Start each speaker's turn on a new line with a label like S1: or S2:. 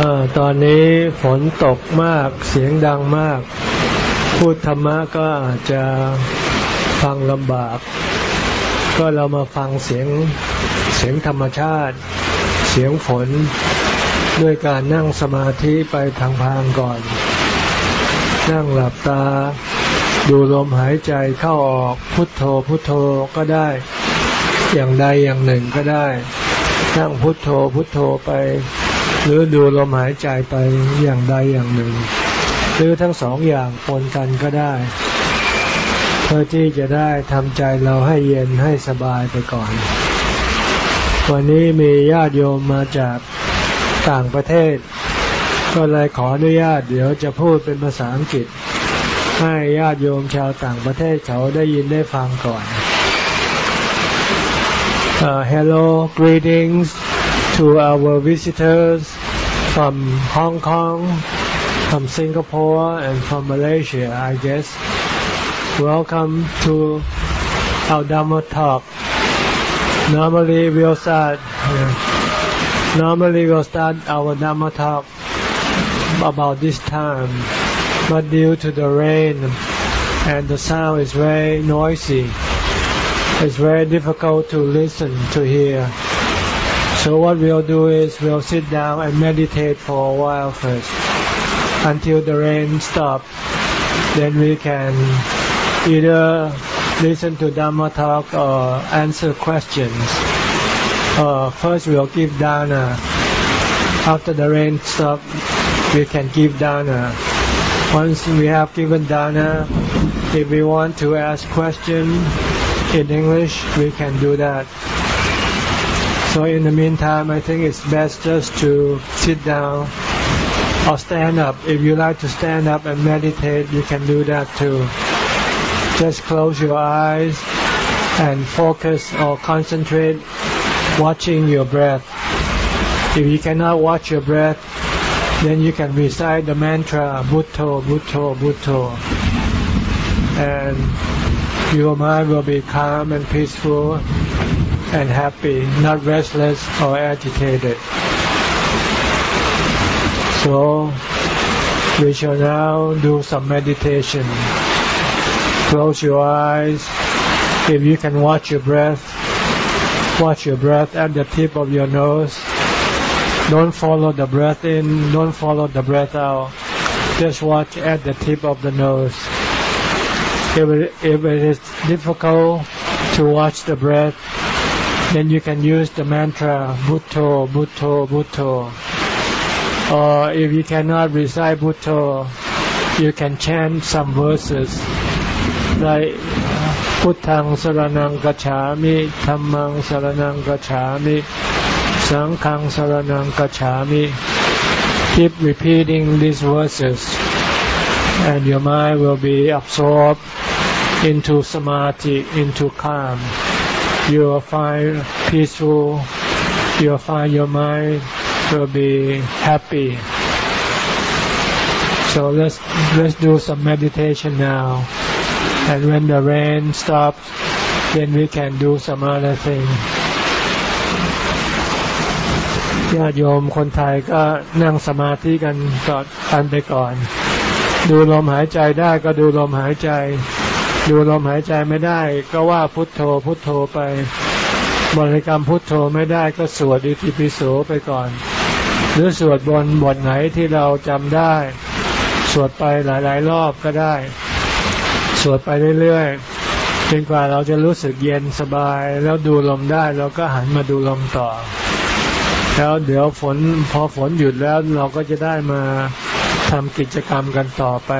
S1: อตอนนี้ฝนตกมากเสียงดังมาก พูดธรรมะก็อาจจะฟังลำบาก ก็เรามาฟังเสียงเสียงธรรมชาติ เสียงฝนด้วยการนั่งสมาธิไปทางพางก่อน นั่งหลับตา ดูลมหายใจเข้าออกพุทโธพุทโธก็ได้ อย่างใดอย่างหนึ่งก็ได้ นั่งพุทโธพุทโธไป หรือดูลมหายใจไปอย่างใดอย่างหนึ่ง หรือทั้งสองอย่างปนกันก็ได้ เพื่อที่จะได้ทำใจเราให้เย็นให้สบายไปก่อน วันนี้มีญาติโยมมาจากต่างประเทศ ก็เลยขออนุญาตเดี๋ยวจะพูดเป็นภาษาอังกฤษ ให้ญาติโยมชาวต่างประเทศเขาได้ยินได้ฟังก่อน uh, Hello greetings to our visitors from Hong Kong from Singapore and from Malaysia I guess. Welcome to our Dhamma talk. Normally we'll start Normally we'll start our Dhamma talk about this time, but due to the rain and the sound is very noisy, it's very difficult to listen to hear. So what we'll do is we'll sit down and meditate for a while first until the rain stops. Then we can either listen to Dhamma talk or answer questions. Uh, first we'll give dana. After the rain stops, we can give dana. Once we have given dana, if we want to ask question in English, we can do that. So in the meantime, I think it's best just to sit down or stand up. If you like to stand up and meditate, you can do that too. Just close your eyes and focus or concentrate watching your breath. If you cannot watch your breath, then you can recite the mantra Buddho, Buddho, Buddho. And your mind will be calm and peaceful and happy, not restless or agitated. So we shall now do some meditation. Close your eyes. If you can watch your breath, watch your breath at the tip of your nose. Don't follow the breath in, don't follow the breath out. Just watch at the tip of the nose. If it, if it is difficult to watch the breath, then you can use the mantra Buddho, Buddho, Buddho. Or if you cannot recite Buddho, you can chant some verses like Puttang Saranang Gacchami, Dhammang Saranang Gacchami, Sankhang Saranang Gacchami. Keep repeating these verses and your mind will be absorbed into samadhi, into calm. You will find peaceful, you will find your mind will be happy. So let's, let's do some meditation now. And when the rain stops, then we can do some other thing. ญาติโยมคนไทยก็นั่งสมาธิกันก่อนกันไปก่อน ดูลมหายใจได้ก็ดูลมหายใจ ดูลมหายใจไม่ได้ ก็ว่าพุทโธพุทโธไป บริกรรมพุทโธไม่ได้ก็สวดอิติปิโสไปก่อน หรือสวดบนบทไหนที่เราจำได้ สวดไปหลายๆ รอบก็ได้ สวดไปเรื่อยๆจนกว่าเราจะรู้สึกเย็นสบาย แล้วดูลมได้เราก็หันมาดูลมต่อ แล้วเดี๋ยวฝนพอฝนหยุดแล้วเราก็จะได้มาทำกิจกรรมกันต่อไป